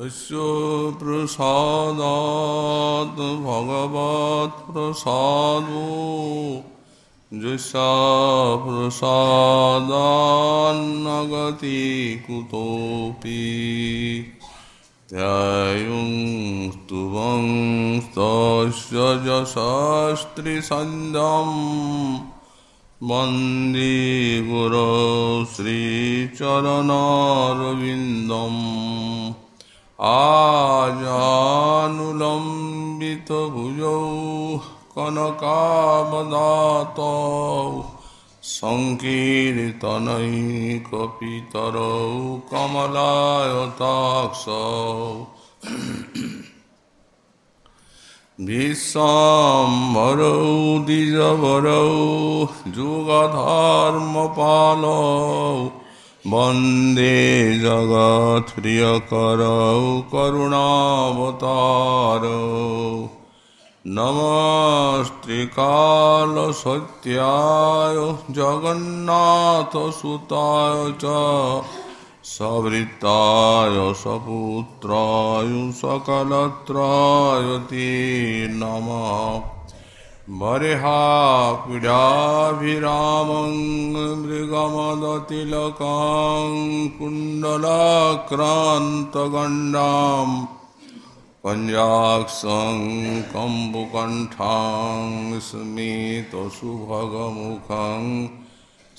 तस्य प्रसादात् भगवत्प्रसादो यस्या प्रसादान्नगति कुतोऽपि ध्यायुं स्तुवं तस्य यशस्त्रिसन्ध्यम् वंदे गुरो श्रीचरणारविन्दम् আজানুলম্বিত ভুজৌ কনকাবদাত সংকীর্তনৈকিতর কমলায়তাক্ষ বিশ্বর দ্বিজবর যুগধর্ম পালৌ वंदे जगत्प्रियकरौ करुणावतारौ। नमस्त्रिकालसत्याय जगन्नाथसुताय च सवृत्ताय सपुत्राय सकलत्राय ते नमः। बर्हापीडाभिरामं मृगमदतिलकां कुण्डलाक्रान्तगण्डाम् पञ्जाक्षं कम्बुकण्ठां स्मितसुभगमुखं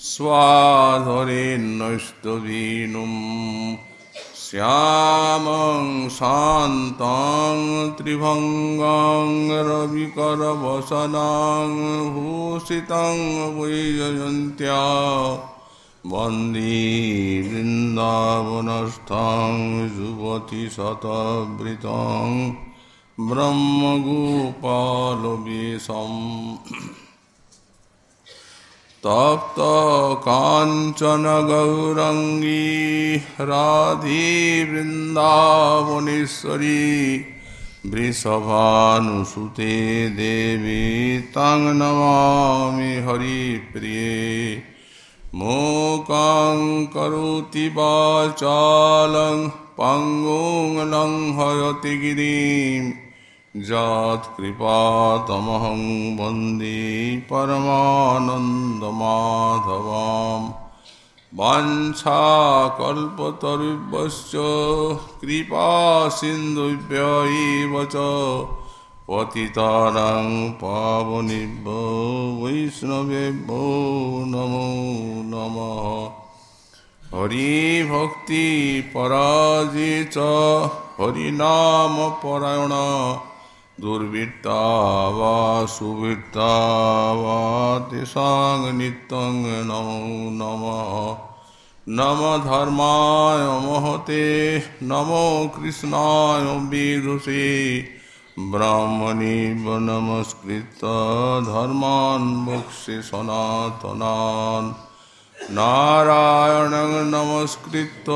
स्वाधरेन्नष्टवीनुं श्यामं शान्तां त्रिभङ्गां रविकरवसनां भूषितं वैजयन्त्या वंदे वृन्दावनस्थां युवतिशतवृतं ब्रह्मगोपालवेशम् तप्तकाञ्चनगौरङ्गी राधे वृन्दावनेश्वरी वृषभानुसुते देवी तं नमामि हरिप्रिये। मूकां करोति वाचालं पङ्गुं लङ्घयति गिरिं यत्कृपातमहं वंदे परमानन्दमाधवां वाञ्छाकल्पतरुभ्यश्च कृपासिन्धुभ्य एव च पतितानां पावनेभ्यो वैष्णवेभ्यो नमो नमः। हरिभक्तिपराजे च हरिनामपरायण दुर्वृत्ता वा सुवृत्ता वा तेषां नित्यं नमो। नमः नम धर्माय महते, नमो कृष्णाय विदुषे ब्राह्मणे नमस्कृत धर्मान् मोक्षे सनातनान्। नारायणं नमस्कृत्य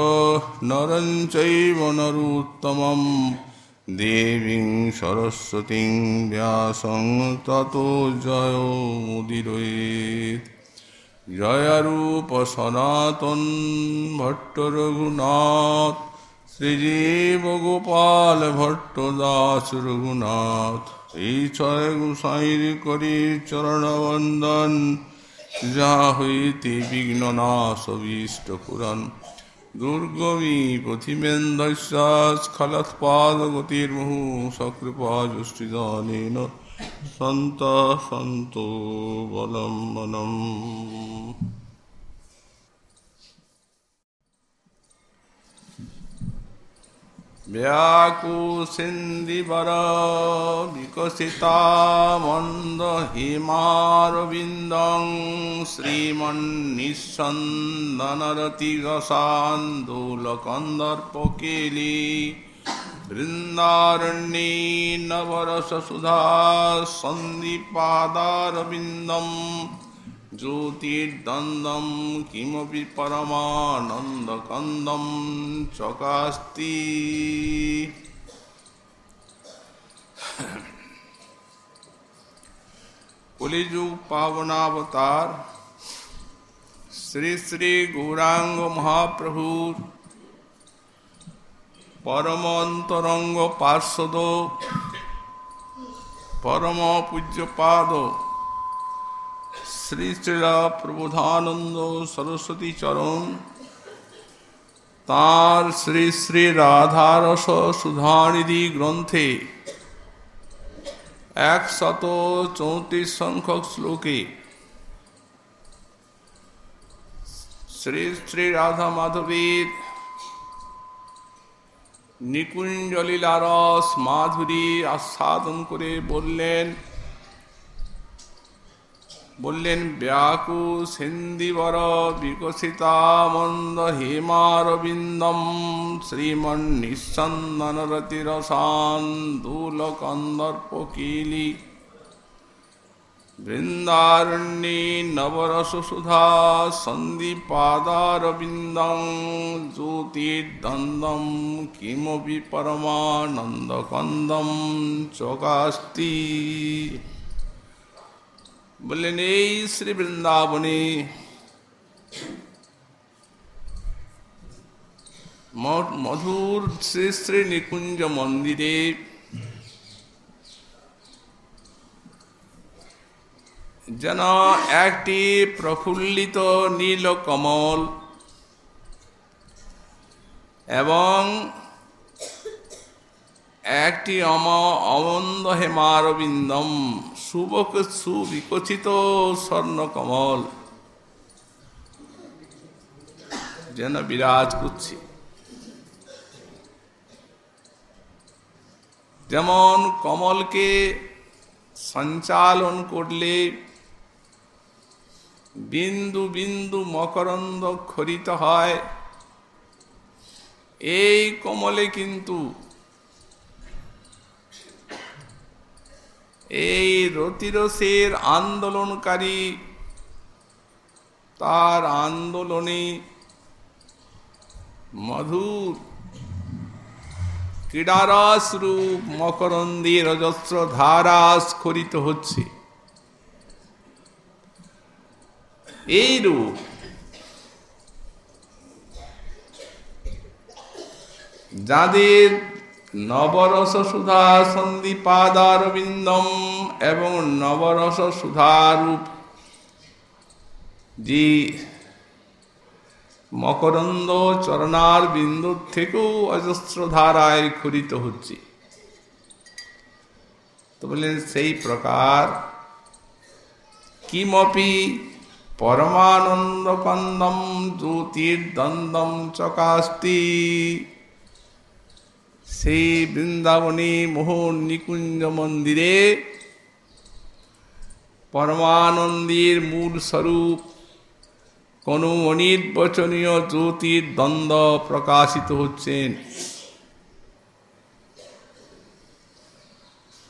नरं चैव नरोत्तमं দেবীং সরস্বতী ব্যাসং তত জয় মুদির জয়ারূপ সনাতন ভট্ট রঘুনাথ, শ্রীজীব গোপাল ভট্ট দাস রঘুনাথ। এই ছয় গোসাইর করি চরণবন্দন যা হইতে বিঘ্ননাশ সবিষ্ট পুরাণ। दुर्गमी पथिमेन्दस्खलत्पादगतिर्मुः सकृपा जुष्टिदान सन्तः सन्तो बलं मनम्। व्याकुसिन्दिवर विकसिता मन्दहिमारविन्दं श्रीमन्निःसन्दनरतिरसान्दोलकन्दर्पकेली वृन्दारण्ये नवरससुधा सन्दिपादारविन्दम् ज्योतिर्द्वन्द्वं किमपि परमानन्दकन्दं चकास्ति कलिजुग पावनावतार श्री श्री गौरांग महाप्रभुर परम अंतरंग पार्षद परम पूज्यपाद শ্রী শ্রীলা প্রবোধানন্দ সরস্বতী চরণ তাঁর শ্রী শ্রী রাধারস সুধানিধি গ্রন্থে একশত চৌত্রিশ সংখ্যক শ্লোকে শ্রী শ্রী রাধা মাধবীর নিকুঞ্জলীলারস মাধুরী আস্বাদন করে বললেন বললেন ব্যাকু সিন্দিবর বিকশিতা মন্দ হেমারবিন্দম শ্রীমন নিঃসন্দনরতিরসান্দুল কন্দর্প কিলি বৃন্দারণ্যে নবরস সুধা সন্দীপাদারবিন্দং জ্যোতির্দ্বন্দ্বম কিমপি পরমানন্দকন্দম চকাস্তি বললেন, এই শ্রী বৃন্দাবনে মধুর শ্রী শ্রী নিকুঞ্জ মন্দিরে যেন একটি প্রফুল্লিত নীল কমল এবং একটি অম, অমন্দ হেমারবিন্দম শুভক সুবিকচিত স্বর্ণকমল। যেন বিরাজ করছে। যেমন কমলকে সঞ্চালন করলে বিন্দু বিন্দু মকরন্দ খরিত হয়, এই কমলে কিন্তু এই রতিরসের আন্দোলনকারী, তার আন্দোলনে মধুর ক্রীড়ারস রূপ মকরন্দের অজস্র ধারা স্খরিত হচ্ছে। এই রূপ যাদের নবরস সুধা সন্দীপাদারবিন্দম এবং নবরস সুধারূপ যে মকরন্দ চরণার বিন্দু থেকেও অজস্র ধারায় খরিত হচ্ছে। তো বললেন, সেই প্রকার কিমপি পরমানন্দ কন্দম জ্যোতির্দ্বন্দ্বম চকাস্তি সেই বৃন্দাবনী মোহন নিকুঞ্জ মন্দিরে পরমানন্দের মূল স্বরূপ কোন অনির্বচনীয় জ্যোতির দ্বন্দ্ব প্রকাশিত হচ্ছেন।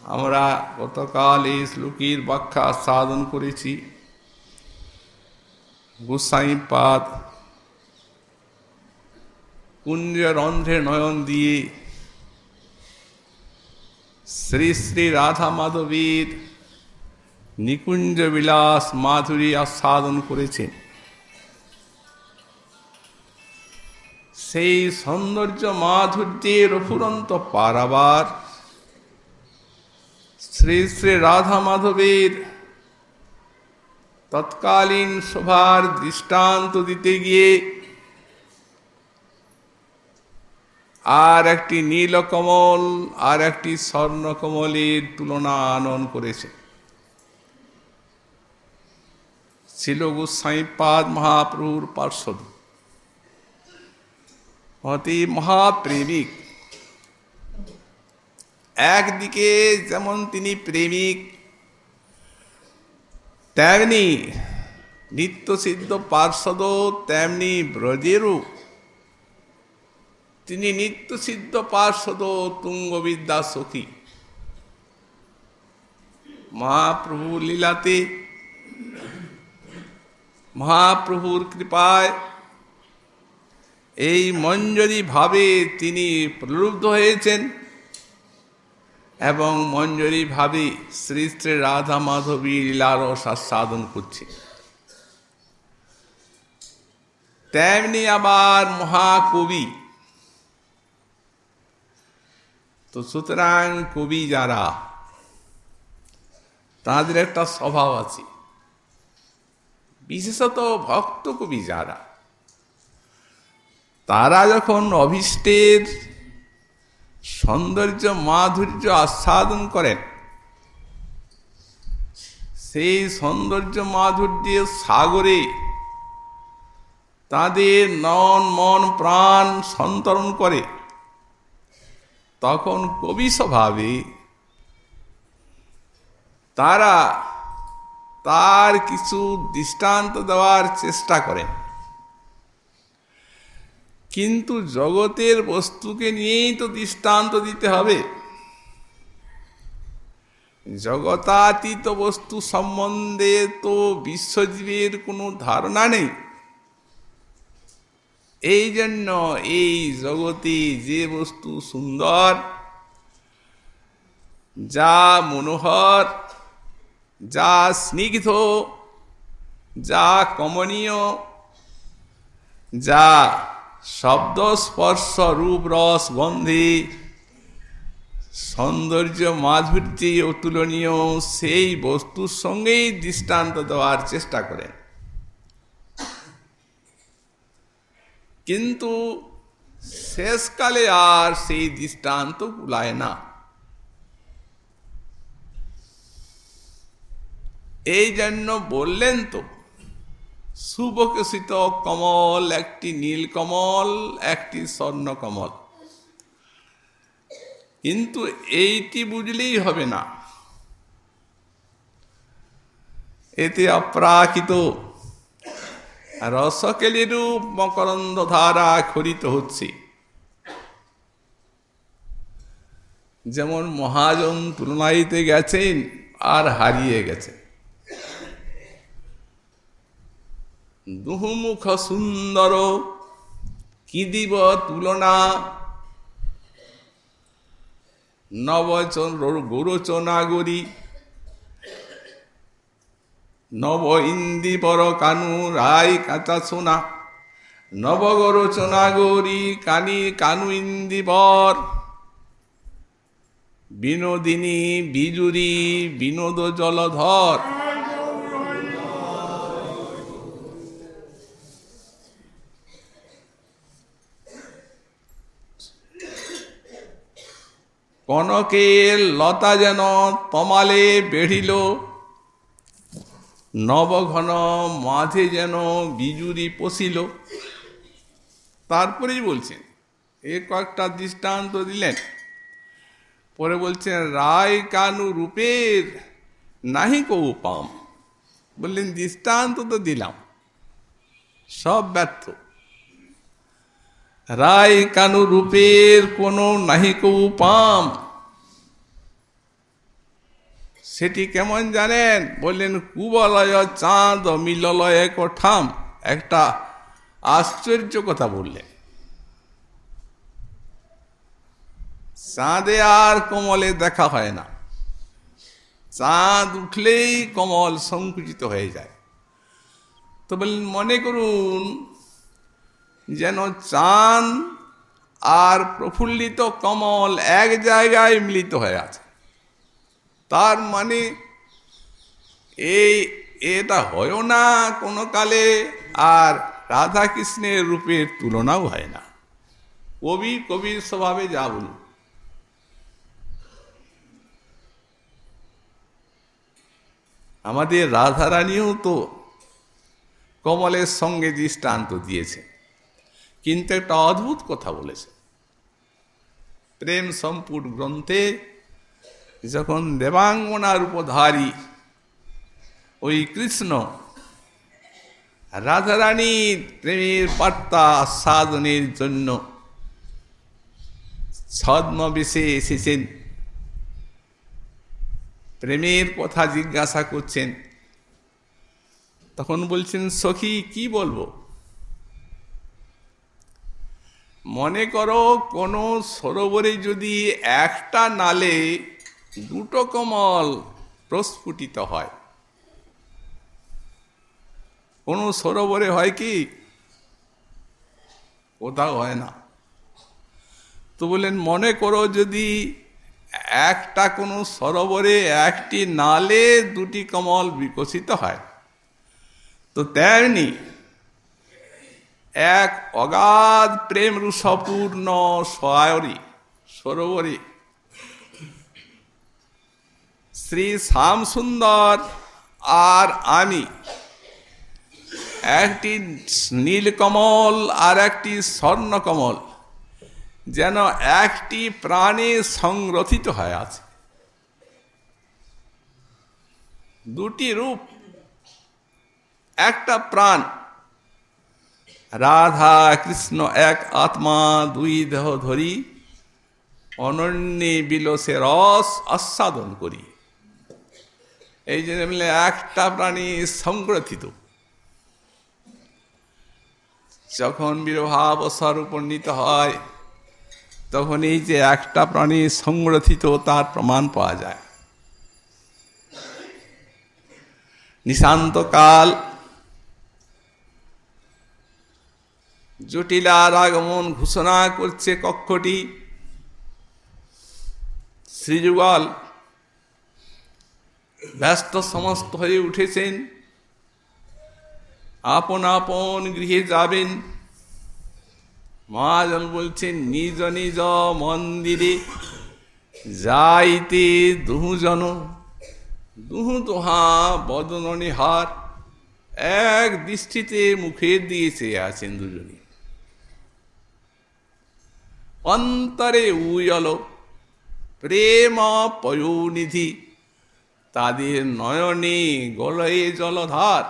আমরা গতকাল এই শ্লোকীর ব্যাখ্যা সাধন করেছি। গোসাই পাদ কুঞ্জ রন্ধ্রে নয়ন দিয়ে শ্রী শ্রী রাধা মাধবীর নিকুঞ্জ বিলাস মাধুরী আস্বাদন করেছেন সেই সৌন্দর্য মাধুর্যের অফুরন্ত পারাবার শ্রী শ্রী রাধা মাধবের তৎকালীন সভার দৃষ্টান্ত দিতে গিয়ে আর একটি নীলকমল, আর একটি স্বর্ণকমলের তুলনা আনন করেছে। ছিল গোসাইপাদ মহাপ্রভুর পার্শ্বদ অতি মহাপ্রেমিক। একদিকে যেমন তিনি প্রেমিক, তেমনি নিত্য সিদ্ধ পার্শ্বদ তেমনি ব্রজেরও তিনি নিত্য সিদ্ধ পার্শ্বদ তুঙ্গবিদ্যা সখী। মহাপ্রভু লীলাতে, মহাপ্রভুর কৃপায় এই মঞ্জরি ভাবে তিনি প্রলুব্ধ হয়েছেন এবং মঞ্জরি ভাবে শ্রী শ্রী রাধা মাধবী লীলারস আস্বাদন করছে। তেমনি আবার মহাকবি তো সুতরাং কবি যারা, তাদের একটা স্বভাব আছে। বিশেষত ভক্ত কবি যারা, তারা যখন অভিষ্টের সৌন্দর্য, মাধুর্য আস্বাদন করেন, সেই সৌন্দর্য মাধুর্যের সাগরে তাদের নন মন, প্রাণ সন্তরণ করে তখন কবি স্বভাবে তারা তার কিছু দৃষ্টান্ত দেওয়ার চেষ্টা করেন। কিন্তু জগতের বস্তুকে নিয়েই তো দৃষ্টান্ত দিতে হবে। জগতাতীত বস্তু সম্বন্ধে তো বিশ্বজীবের কোনো ধারণা নেই। এই জন্য এই জগতে যে বস্তু সুন্দর, যা মনোহর, যা স্নিগ্ধ, যা কমনীয়, যা শব্দ স্পর্শ রূপ রস গন্ধে সৌন্দর্য মাধুর্যে অতুলনীয় সেই বস্তুর সঙ্গেই দৃষ্টান্ত দেওয়ার চেষ্টা করেন। কিন্তু শেষকালে আর সেই দৃষ্টান্ত কুলায় না। এই জন্য বললেন তো সুবকশিত কমল একটি নীল কমল, একটি স্বর্ণ কমল। কিন্তু এইটি বুঝলেই হবে না। এতে অপ্রাকৃত রসকেলিরূপ মকরন্দ ধারা খরিত হচ্ছে। যেমন মহাজন তুলনাইতে গেছেন, আর হারিয়ে গেছেন দুহুমুখ সুন্দর, কি দিব তুলনা? নবচন গৌরচনাগরী নব ইন্দি পর কানু রায় কাঁচা সোনা। নবগরচনাগরী কানি কানু ইন্দি ইন্দিবর বিনোদিনী বিজুরি বিনোদ জলধর। কনকের লতা যেন তমালে বেড়িল নবঘন মাঝে যেন বিজুরি পশিল। তারপরেই বলছেন, এ কয়েকটা দৃষ্টান্ত দিলেন। পরে বলছেন, রায় কানু রূপের নাহি কৌ পাম। বললেন, দৃষ্টান্ত তো দিলাম, সব ব্যর্থ। রায় কানু রূপের কোনো নাহি কৌ পাম। সেটি কেমন জানেন? বললেন, কুবলয় চাঁদ মিললয় কঠাম। একটা আশ্চর্য কথা বললেন। চাঁদে আর কমলে দেখা হয় না। চাঁদ উঠলেই কমল সংকুচিত হয়ে যায়। তো বললেন, মনে করুন, যেন চাঁদ আর প্রফুল্লিত কমল এক জায়গায় মিলিত হয়ে আছে। তার মানে এই এটা হয়ও না কোনো কালে আর রাধা কৃষ্ণের রূপের তুলনাও হয় না। কবি কবির স্বভাবে যা বলুন। আমাদের রাধারানীও তো কমলের সঙ্গে দৃষ্টান্ত দিয়েছে, কিন্তু একটা অদ্ভুত কথা বলেছে। প্রেম সম্পুট গ্রন্থে যখন দেবাঙ্গনার উপধারী ওই কৃষ্ণ রাধারানীর প্রেমের বার্তা আস্বাদনের জন্য ছদ্মবেশে এসেছেন, প্রেমের কথা জিজ্ঞাসা করছেন। তখন বলছেন, সখী, কি বলব? মনে করো কোনো সরোবরে যদি একটা নালে দুটো কমল প্রস্ফুটিত হয়। কোনো সরোবরে হয় কি? কোথাও হয় না। তো বললেন, মনে করো যদি একটা কোনো সরোবরে একটি নালে দুটি কমল বিকশিত হয়, তো তেমনি এক অগাধ প্রেম রুষপূর্ণ সয়রি সরোবরে শ্রী শ্যাম সুন্দর আর আমি একটি নীলকমল আর একটি স্বর্ণকমল যেন একটি প্রাণে সংরথিত হয়ে আছে। দুটি রূপ, একটা প্রাণ। রাধা কৃষ্ণ এক আত্মা, দুই দেহ ধরি, অনন্যে বিলসে রস আস্বাদন করি। এই জন্য বললে একটা প্রাণী সংগ্রথিত যখন বিরভাব উপনীত হয়, তখন এই যে একটা প্রাণী সংগ্রথিত তার প্রমাণ পাওয়া যায়। নিশান্তকাল জটিলার আগমন ঘোষণা করছে কক্ষটি। শ্রীযুগল ব্যস্ত সমস্ত হয়ে উঠেছেন। আপন আপন গৃহে যাবেন। মহাজন বলছেন, নিজ নিজ মন্দিরে যাইতে দুজন। দুহু দোহা বদননিহার এক দৃষ্টিতে মুখের দিয়ে চেয়ে আছেন দুজনে। অন্তরে উয়ল প্রেম পয়োনিধি। তাদের নয়নে গলয়ে জলধার।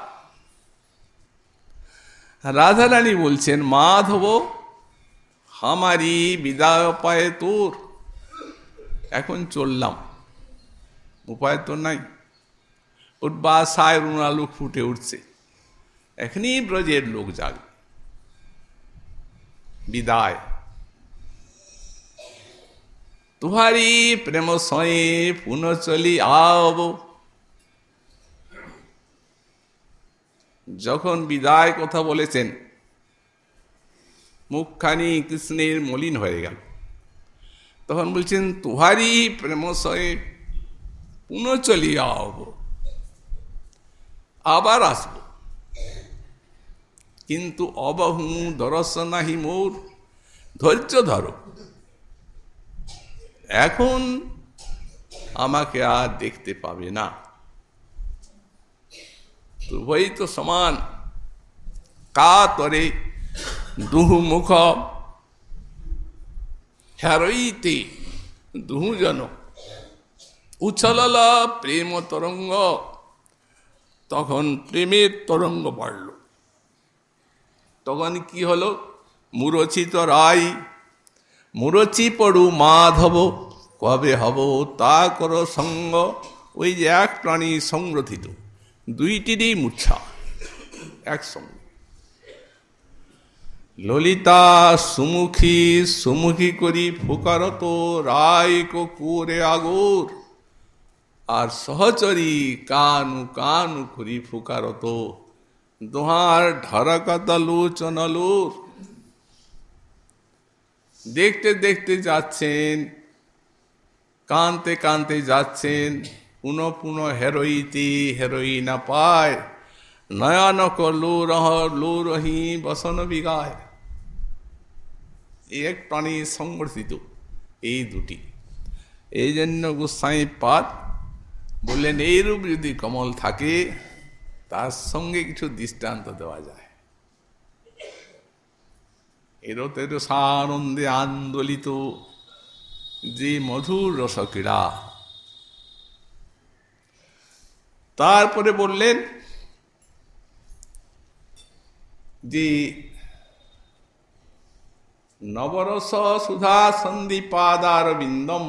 রাধারানী বলছেন, মাধব, হামারি বিদায় পায়ে তোর। এখন চললাম। উপায় তো নাই। উঠবা সায় রুণালু ফুটে উঠছে। এখনই ব্রজের লোক যাগ বিদায়। তুহারি প্রেম সয়ে পুনঃ চলি আব। যখন বিদায় কথা বলেছেন, মুখখানি কৃষ্ণের মলিন হয়ে গেল। তখন বলছেন, তুহারি প্রেমশয়ে পুনঃ চলি আব। আবার আসব। কিন্তু অবহু দরস নাহি মোর, ধৈর্য ধরো। এখন আমাকে আর দেখতে পাবে না। উভয়ই তো সমান। কা তরে দুহু মুখ হ্যারইতে দুহু জন উছলল প্রেম তরঙ্গ। তখন প্রেমের তরঙ্গ বাড়ল। তখন কি হলো? মুরচিত রায় মুরচি পড়ু মাধব, কবে হব তা কর সঙ্গ। ওই যে এক প্রাণী সংরথিত দুইটিরই মূর্ছা, একসঙ্গে। ললিতা সুমুখী সুমুখী করি ফুকারত, রায় কুরে আগর। আর সহচরী কানু কানু করি ফুকারত। দোহার ঢারাকাতালু চনালুর। দেখতে দেখতে যাচ্ছেন, কানতে কানতে যাচ্ছেন, পুনঃ পুনঃ হেরোইতি হেরোইনা পায়। নয়ানক লু রহ লু রহি বসন বিগায়। এক প্রাণী সংগঠিত এই দুটি। এই জন্য গোস্বাই পাত বললেন, এইরূপ যদি কমল থাকে, তার সঙ্গে কিছু দৃষ্টান্ত দেওয়া যায়। এরতের সানন্দে আন্দোলিত যে মধুর রসক্রীড়া। তারপরে বললেন যে নবরস সুধা সন্দীপাদার বিন্দম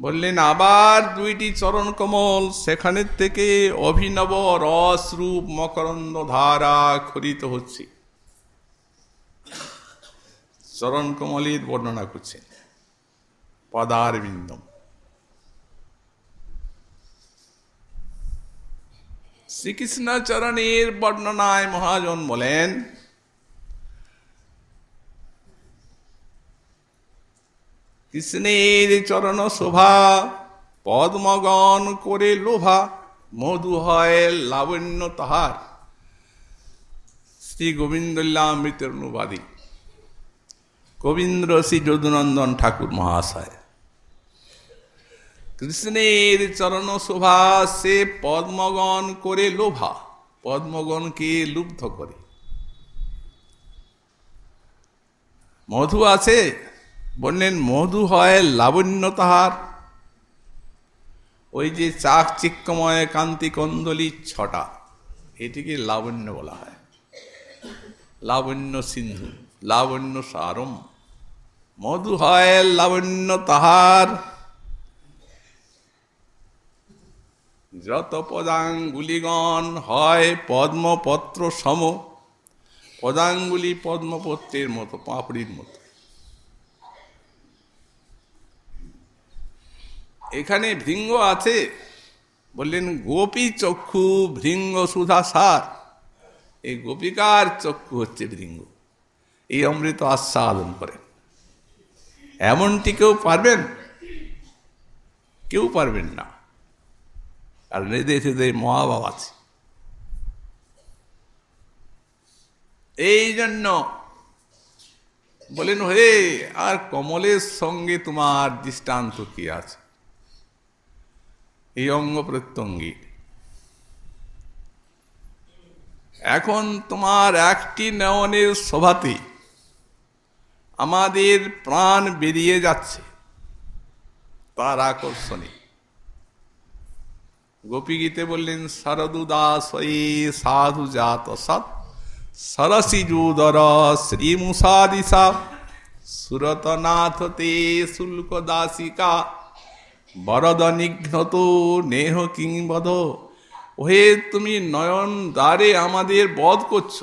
বললেন, আবার দুইটি চরণ কমল সেখানের থেকে অভিনব রস রূপ মকরন্দ ধারা খরিত হচ্ছে। চরণ কমলের বর্ণনা করছেন পদার বিন্দম শ্রীকৃষ্ণ চরণের বর্ণনায় মহাজন বলেন কৃষ্ণের চরণ শোভা, পদ্মগণ করে লোভা মধু হয় লাবণ্য তাহার। শ্রী গোবিন্দল্লামৃতের অনুবাদী কবীন্দ্র শ্রী যদুনন্দন ঠাকুর মহাশয়। কৃষ্ণের চরণ শোভা, সে পদ্মগণ করে লোভা, পদ্মগণকে লুব্ধ করে। মধু আছে? বললেন, মধু হয় লাবণ্য তাহার ওই যে চাক চিক্কময় কান্তি কন্দলি ছটা, এটিকে লাবণ্য বলা হয়। লাবণ্য সিন্ধু, লাবণ্য সারম। মধু হয় লাবণ্য তাহার যত পদাঙ্গুলিগণ হয় পদ্মপত্র সম পদাঙ্গুলি পদ্মপত্রের মতো, পাপড়ির মতো। এখানে ভৃঙ্গ আছে। বললেন, গোপী চক্ষু ভৃঙ্গ সুধা সার। এই গোপিকার চক্ষু হচ্ছে ভৃঙ্গ। এই অমৃত আস্বাদন করেন এমনটি কেউ পারবেন? কেউ পারবেন না। আর হৃদয় হৃদয় মহাভাব আছে। এই জন্য বলেন হে, আর কমলের সঙ্গে তোমার দৃষ্টান্ত কি আছে? এই অঙ্গ প্রত্যঙ্গী এখন তোমার একটি নয়নের শোভাতে আমাদের প্রাণ বেরিয়ে যাচ্ছে। তার আকর্ষণে। গোপীগীতে বললেন শরদুদাস সাধু জাত সৎ সরসিজুদর শ্রীমুষাদিশা সুরতনাথ তে শুল্ক দাসিকা বরদ নিঘ্নত নেহ কিংবধ। ওহে, তুমি নয়ন দ্বারে আমাদের বধ করছ।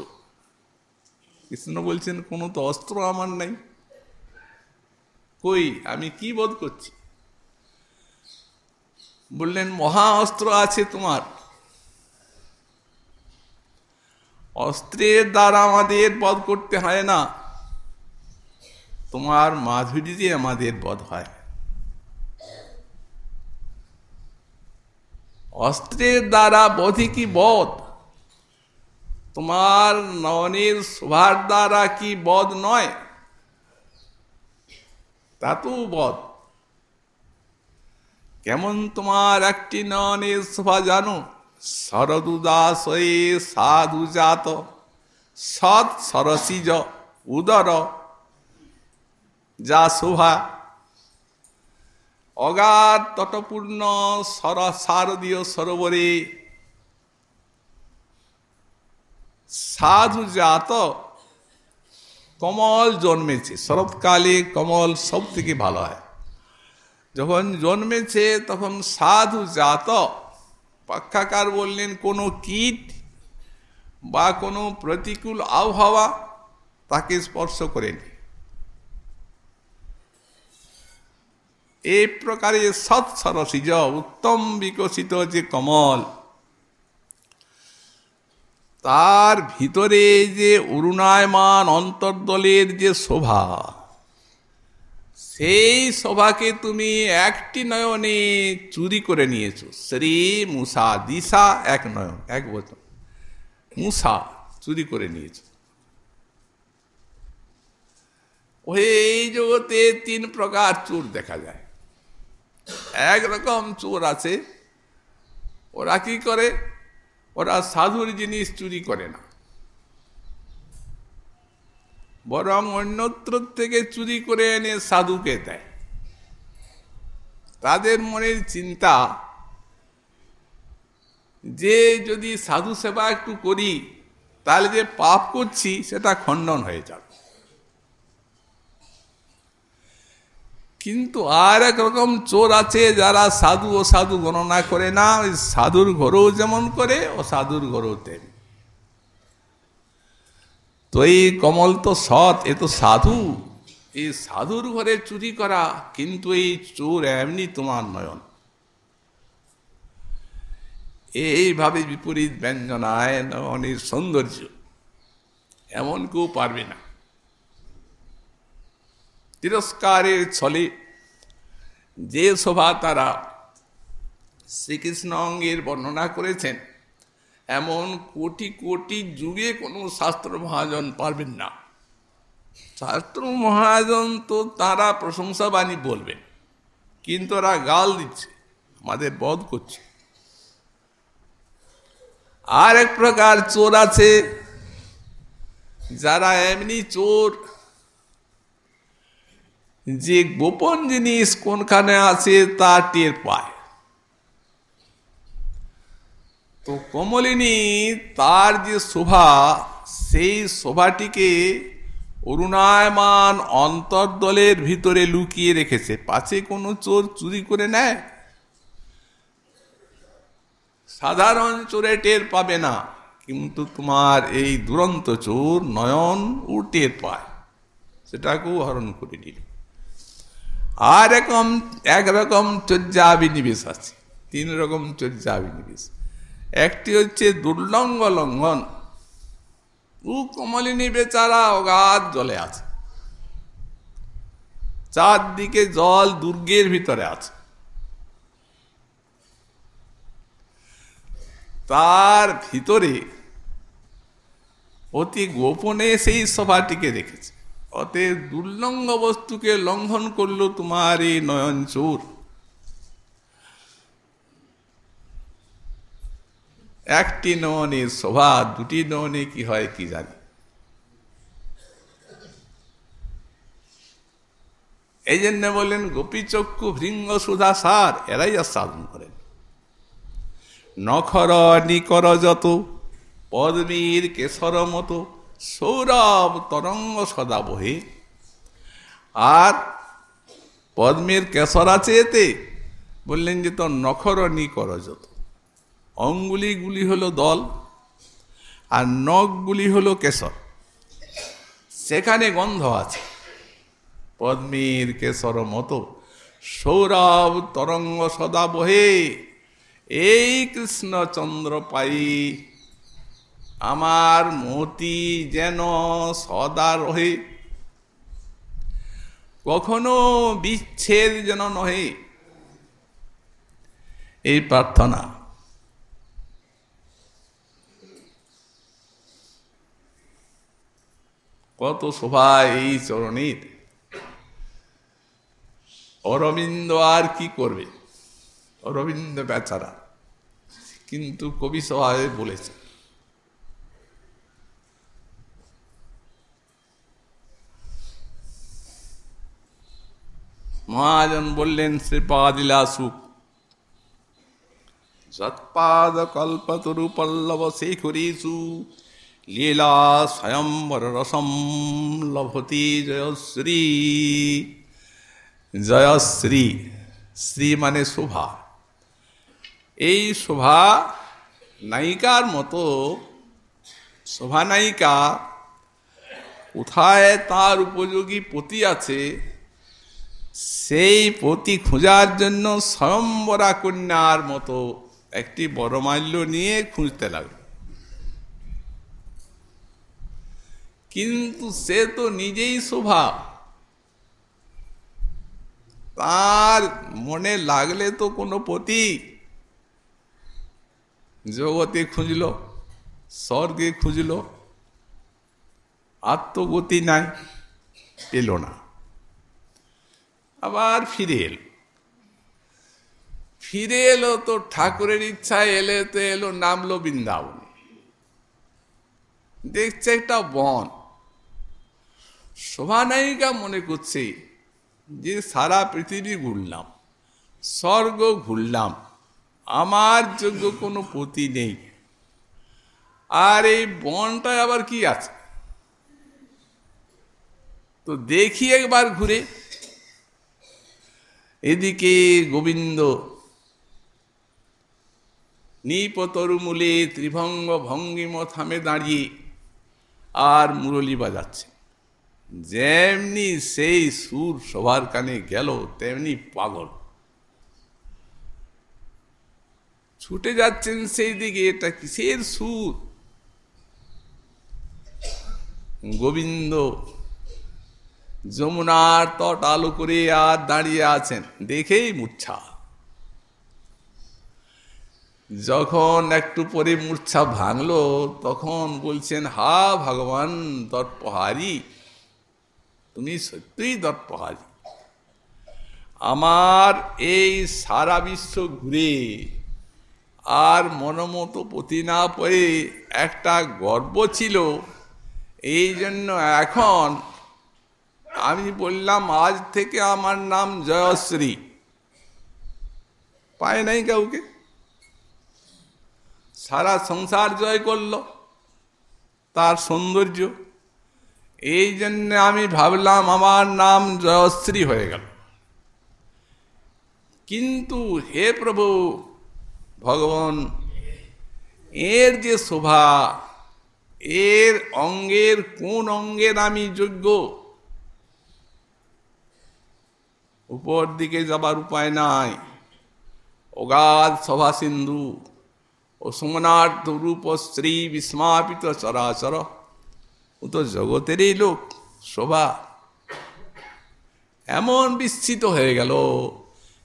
কৃষ্ণ বলছেন, কোনো তো অস্ত্র আমার নাই। কই, আমি কি বোধ করছি? বললেন, মহা অস্ত্র আছে তোমার। অস্ত্রের দ্বারা আমাদের বধ করতে হয় না। তোমার মাধুরী দিয়ে আমাদের বধ হয়। অস্ত্রের দ্বারা বধি কি বধ? তোমার নয়নের শোভার দ্বারা কি বধ নয়? তা তো বধ। কেমন তোমার একটি নয়নের শোভা জানো? শরদুদাস সাধু জাত সৎ সরসিজ উদর। যা শোভা অগাধ তটপূর্ণ সর শারদীয় সরোবরে। সাধু জাত কমল জন্মেছে। শরৎকালে কমল সব থেকে ভালো হয়। যখন জন্মেছে তখন সাধু জাত পাক্ষাকার বললেন, কোনো কীট বা কোনো প্রতিকূল আবহাওয়া তাকে স্পর্শ করেনি। এই প্রকারে সৎসরসিজ উত্তম বিকশিত যে কমল। তার ভিতরে যে অরুণায়মান অন্তর্দলের যে শোভা, সেই শোভাকে তুমি একটি নয়নে চুরি করে নিয়েছ। শ্রী মুসা দিশা এক নয়ন এক বচন। মুসা চুরি করে নিয়েছ। ওই জগতে তিন প্রকার চোর দেখা যায়। একরকম চোর আছে, ওরা কি করে? ওরা সাধুর জিনিস চুরি করে না। বরং অন্যত্র থেকে চুরি করে এনে সাধুকে দেয়। তাদের মনের চিন্তা, যে যদি সাধু সেবা একটু করি, তাহলে যে পাপ করছি, সেটা খণ্ডন হয়ে যাবে। কিন্তু আর এক রকম চোর আছে যারা সাধু ও সাধু গণনা করে না। ওই সাধুর ঘরেও যেমন করে ও সাধুর ঘরেও তেমনি। তো এই কমল তো সৎ, এ তো সাধু। এই সাধুর ঘরে চুরি করা কিন্তু এই চোর এমনি তোমার নয়ন। এইভাবে বিপরীত ব্যঞ্জনায় নয়নের সৌন্দর্য। এমন কেউ পারবে না। তিরস্কারের ছলে। যে শোভা তারা শ্রীকৃষ্ণ অঙ্গের বর্ণনা করেছেন, এমন কোটি কোটি যুগে কোনো শাস্ত্র মহাজন পারবেন না। শাস্ত্র মহাজন তো তারা প্রশংসাবাণী বলবেন, কিন্তু ওরা গাল দিচ্ছে, আমাদের বধ করছে। আর এক প্রকার চোর আছে, যারা এমনি চোর যে গোপন জিনিস কোনখানে আছে, তা টের পায়। তো কমলিনী তার যে শোভা, সেই শোভাটিকে অরুণায়মান অন্তর্দলের ভিতরে লুকিয়ে রেখেছে। পাছে কোনো চোর চুরি করে নেয়? সাধারণ চোরে টের পাবে না, কিন্তু তোমার এই দুরন্ত চোর নয়ন ও টের পায়। সেটাকেও হরণ করে নিল। আর রকম একরকম চর্যাবিনিবেশ আছে তিন রকম চর্যাবিনিবেশ। একটি হচ্ছে দুর্লঙ্গ লঙ্ঘন। উ কমলিনী বেচারা অগাধ জলে আছে। চারদিকে জল দুর্গের ভিতরে আছে। তার ভিতরে অতি গোপনে সেই সভাটিকে রেখেছে। অতএব দুর্লঙ্গ বস্তুকে লঙ্ঘন করল তোমার এই নয়ন চোর। একটি নয়নের শোভা, দুটি নয়নে কি হয় কি জানি। এই জন্য বললেন, গোপীচক্ষু ভৃঙ্গ সুধা সার, এরাই আস্বাদন করেন। নখর নিকর যত, পদ্মীর কেশর মতো সৌরভ তরঙ্গ সদা বহে। আর পদ্মের কেশর আছে এতে। বললেন যে, তোর নখর নিকর যত। অঙ্গুলিগুলি হলো দল, আর নখগুলি হলো কেশর। সেখানে গন্ধ আছে। পদ্মীর কেশর মতো সৌরভ তরঙ্গ সদা বহে। এই কৃষ্ণচন্দ্র পাই আমার মতি যেন সদা রহে। কখনো বিচ্ছেদ যেন নহে। এই প্রার্থনা। কত শোভা এই চরণের। অরবিন্দ আর কি করবে? অরবিন্দ বেচারা। কিন্তু কবি সভায় বলেছে মহাজন বললেন শ্রীপাদিলা সুখ সৎপাদ কল্পতরু পল্লব শেখরীষু লীলা স্বয়ম্বর রসম লভতি জয়শ্রী জয়শ্রী শ্রী মানে শোভা এই শোভা নায়িকার মতো, শোভা নায়িকা কোথায় তার উপযোগী পতি আছে সেই পতি খোঁজার জন্য স্বয়ম্বরা কন্যার মতো একটি বড়মাল্য নিয়ে খুঁজতে লাগল। কিন্তু সে তো নিজেই শোভা। তার মনে লাগলে তো কোনো পতি। জগতে খুঁজল, স্বর্গে খুঁজল, আত্মগতি নাই পেল না। আবার ফিরে এলো। ফিরে এলো তো ঠাকুরের ইচ্ছায় এলে তো এলো, নামলো বৃন্দাবনে। দেখছে একটা বন। শোভানায়িকা মনে করছে যে সারা পৃথিবী ঘুরলাম, স্বর্গ ঘুরলাম, আমার যোগ্য কোনো পতি নেই। আর এই বনটায় আবার কি আছে? তো দেখি একবার ঘুরে। এদিকে গোবিন্দ, নিপতরুমূলে ত্রিভঙ্গ ভঙ্গিম থামে দাঁড়িয়ে আর মুরলি বাজাচ্ছে। যেমনি সেই সুর সবার কানে গেল, তেমনি পাগল। ছুটে যাচ্ছেন সেই দিকে, এটা কিসের সুর? যমুনার তট আলো করে আর দাঁড়িয়ে আছেন। দেখেই মূর্ছা। যখন একটু পরে মূর্ছা ভাঙলো, তখন বলছেন, হা ভগবান দর্পহারি তুমি সত্যিই দর্পহারি আমার এই সারা বিশ্ব ঘুরে আর মনমতো পতি না পড়ে একটা গর্ব ছিল। এই জন্য এখন আমি বললাম, আজ থেকে আমার নাম জয়শ্রী। পায় নাই কাউকে? সারা সংসার জয় করল, তার সৌন্দর্য। এই জন্য আমি ভাবলাম, আমার নাম জয়শ্রী হয়ে গেল। কিন্তু হে প্রভু, ভগবান, এর যে শোভা, এর অঙ্গের কোন অঙ্গের আমি যোগ্য? উপর দিকে যাবার উপায় নাই। অগাধ সভা সিন্ধু ও সোমনাথ রূপ স্ত্রী বিস্মাপিত চরাচর। ও তো জগতেরই লোক, শোভা। এমন বিস্তৃত হয়ে গেল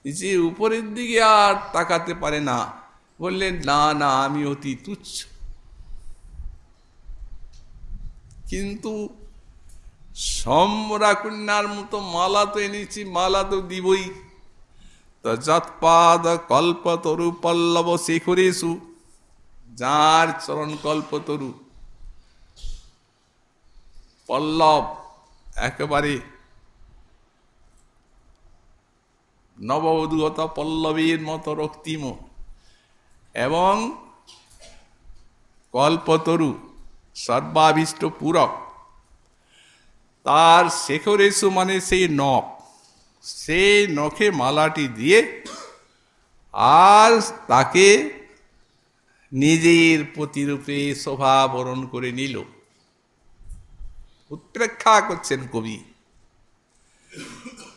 যে উপরের দিকে আর তাকাতে পারে না। বললেন, না না, আমি অতি তুচ্ছ। কিন্তু সম্রা কন্যার মতো মালা তো এনেছি, মালা তো দিবই। যৎপাদ কল্পতরু পল্লব শেখরেশু, যার চরণ কল্পতরু পল্লব একেবারে নবদূত পল্লবীর মতো রক্তিম এবং কল্পতরু সর্বাভীষ্ট পূরক। তার শেখরেশু মানে সেই নখ। সেই নখে মালাটি দিয়ে আর তাকে নিজের প্রতিরূপে শোভা বরণ করে নিল। উৎপ্রেক্ষা করছেন কবি।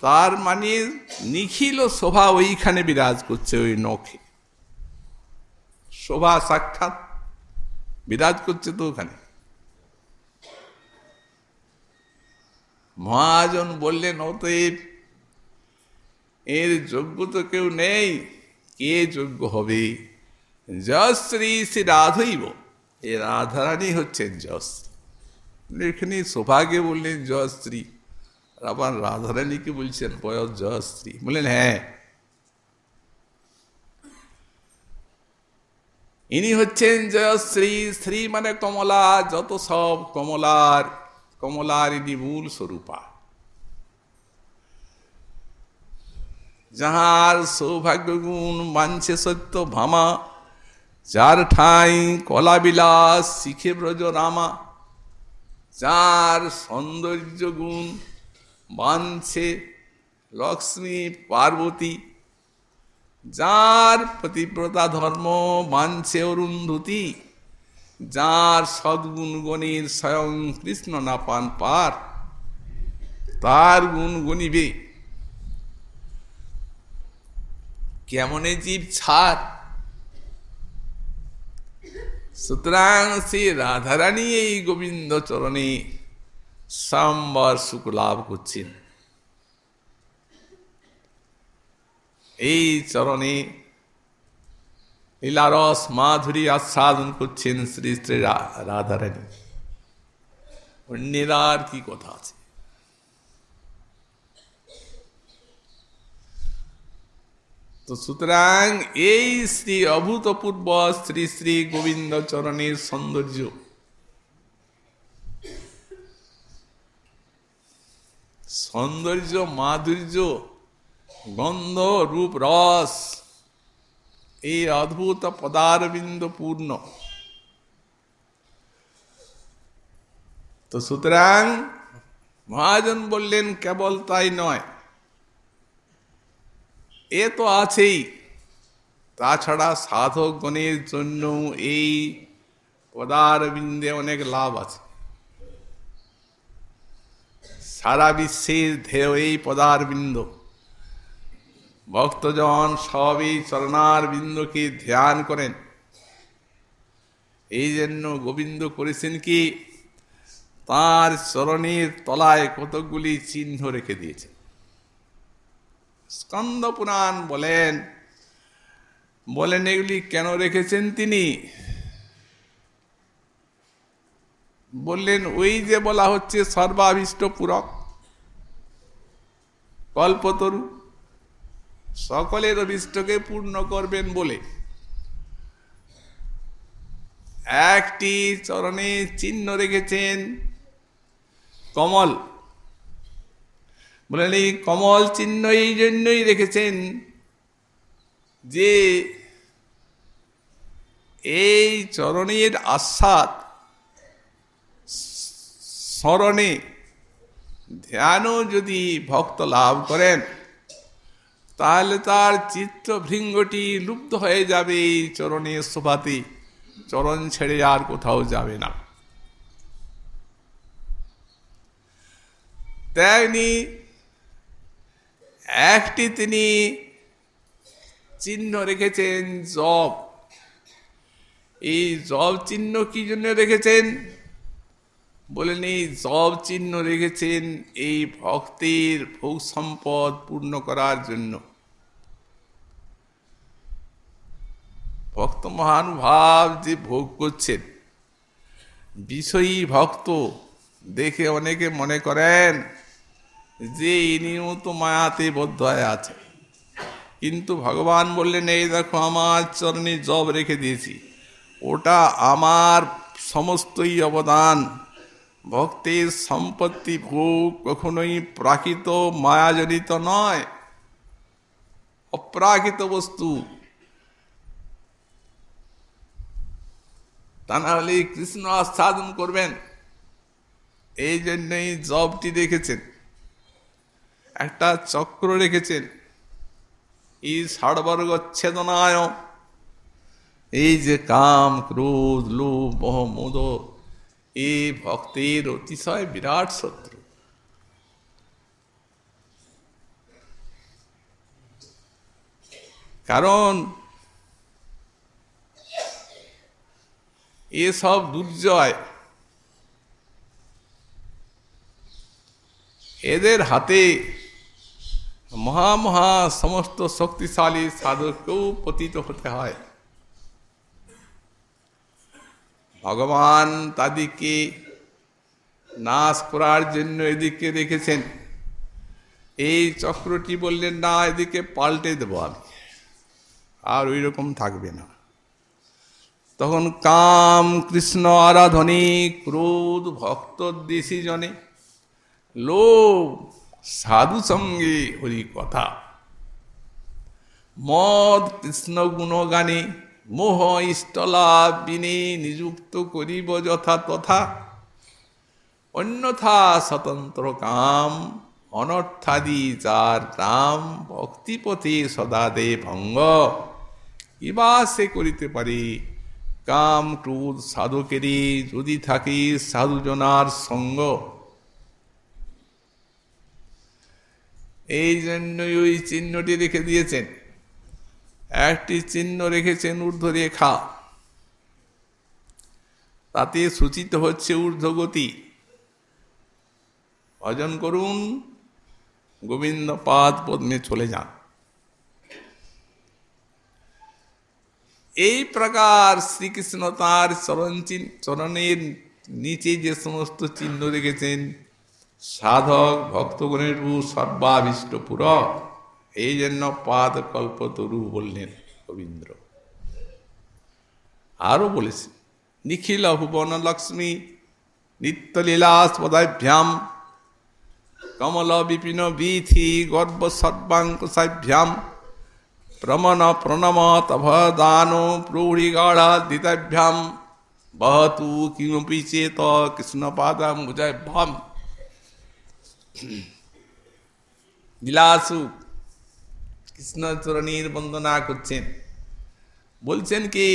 তার মানে নিখিল শোভা ওইখানে বিরাজ করছে ওই নখে। শোভা সাক্ষাৎ বিরাজ করছে তো ওখানে। মহাজন বললেন, অতএব এর যোগ্য তো কেউ নেই। কে যোগ্য হবে? যশ্রী শ্রী রাধৈব। এ রাধারানী হচ্ছেন যশ। এখানে শোভাকে বললেন জয়শ্রী আবার রাধারানীকে বলছেন, বয়স জয়শ্রী বললেন হ্যাঁ। ইনি হচ্ছেন জয়শ্রী শ্রী মানে কমলা, যত সব কমলার। কমলার ইনি মূল স্বরূপা যাহার সৌভাগ্য গুণ মানছে সত্য ভামা যার ঠাই কলা বিলাস শিখে ব্রজ রামা যার সৌন্দর্য গুণ মানছে লক্ষ্মী পার্বতী যার প্রতিব্রতা ধর্ম মানছে অরুন্ধতী যার সদ্গুণ গণের স্বয়ং কৃষ্ণ না পান পার, তার গুণ গণিবে। কেমনে জীব ছাড় সুতরাং শ্রী রাধারানী এই গোবিন্দ চরণে সাম্বার সুখ লাভ করছেন। এই চরণে লীলারস মাধুরী আস্বাদন করছেন শ্রী শ্রী রাধারানী অন্যের কি কথা আছে তো সুতরাং এই শ্রী অভূতপূর্ব শ্রী শ্রী গোবিন্দ চরণের সৌন্দর্য। সৌন্দর্য, মাধুর্য, গন্ধ, রূপ, রস এই অদ্ভুত পদারবিন্দ পূর্ণ তো সুতরাং মহাজন বললেন কেবল তাই নয় এ তো আছেই তাছাড়া সাধকগণের জন্য এই পদারবিন্দে অনেক লাভ আছে সারা বিশ্বের ধেয় এই পদারবিন্দ ভক্তজন সবই চরণার বিন্দুকে ধ্যান করেন? এই জন্য গোবিন্দ করেছেন কি, তার চরণের তলায় কতকগুলি চিহ্ন রেখে দিয়েছে স্কন্দ পুরাণ বলেন বলেন এগুলি কেন রেখেছেন তিনি? বললেন, ওই যে বলা হচ্ছে সর্বাভিষ্ট পূরক, কল্পতরু সকলের অভিষ্টকে পূর্ণ করবেন বলে। একটি চরণে চিহ্ন রেখেছেন কমল। বলেন এই কমল চিহ্ন এই জন্যই রেখেছেন যে এই চরণের আস্বাদ, স্মরণে ধ্যানও যদি ভক্ত লাভ করেন তাহলে তার চিত্তভৃঙ্গটি লুপ্ত হয়ে যাবে এই চরণের শোভাতে। চরণ ছেড়ে আর কোথাও যাবে না। তেমনি একটি তিনি চিহ্ন রেখেছেন জব। এই জব চিহ্ন কি জন্য রেখেছেন? বলেন এই জব চিহ্ন রেখেছেন এই ভক্তের ভোগ সম্পদ পূর্ণ করার জন্য। ভক্ত মহানুভাব যে ভোগ করছেন, বিষয়ী ভক্ত দেখে অনেকে মনে করেন যে ইনিও তো মায়াতে বদ্ধ হয়ে আছে কিন্তু ভগবান বললেন, এই দেখো, আমার চরণে জব রেখে দিয়েছি। ওটা আমার সমস্তই অবদান। ভক্তের সম্পত্তি ভোগ কখনোই প্রাকৃত মায়াজনিত নয়। অপ্রাকৃত বস্তু। তা না হলে কৃষ্ণ আস্বাদন করবেন। এই জন্যই জবটি রেখেছেন। একটা চক্র রেখেছেন। এই ষাড়বর্গ ছেদনায়। এই যে কাম, ক্রোধ, লোভ মোদ এই ভক্তের অতিশয় বিরাট শত্রু। কারণ এসব দুর্জয়, এদের হাতে মহা মহা সমস্ত শক্তিশালী সাধককেও পতিত হতে হয়। ভগবান তাদেরকে নাশ করার জন্য এদিকে রেখেছেন। এই চক্রটি বললেন, না, এদিকে পাল্টে দেব আমি। আর ওই রকম থাকবে না। তখন কাম কৃষ্ণ আরাধনে ক্রোধ ভক্ত দেশি জনে, লোভ, সাধু সঙ্গে হরি কথা। মদ কৃষ্ণ গুণগানে মোহ ইষ্টলাভ বিনে নিযুক্ত করিব যথা তথা। অন্যথা স্বতন্ত্র কাম, অনর্থাদি যার নাম ভক্তিপথে সদা দে ভঙ্গ। কিবা সে করিতে পারে? কাম ক্রোধ সাধকেরই যদি থাকে সাধুজনার সঙ্গ। এই জন্যই ওই চিহ্নটি রেখে দিয়েছেন। একটি চিহ্ন রেখেছেন ঊর্ধ্ব রেখা তাতে সূচিত হচ্ছে ঊর্ধ্বগতি ভজন করুন, গোবিন্দ পাদ পদ্মে চলে যান। এই প্রকার শ্রীকৃষ্ণ তাঁর চরণ চরণের নিচে যে সমস্ত চিহ্ন রেখেছেন, সাধক, ভক্তগণের সর্বাভিষ্ট পুরক। এই জন্য পাদ কল্পতরু বললেন রবীন্দ্র আরও বলেছে নিখিল ভুবন লক্ষ্মী নিত্যলীলাস্পদাভ্যাম কমল বিপিন বীথি গর্ব সর্বাঙ্কুশাভ্যাম প্রমণ প্রণমত ভদান প্রৌঢ়িগাঢ়াদিতাভ্যাম বহতু কিমপি চেত কৃষ্ণপাদম ভুজাভ্যাম কৃষ্ণচরণীর বন্দনা করছেন। বলছেন কি,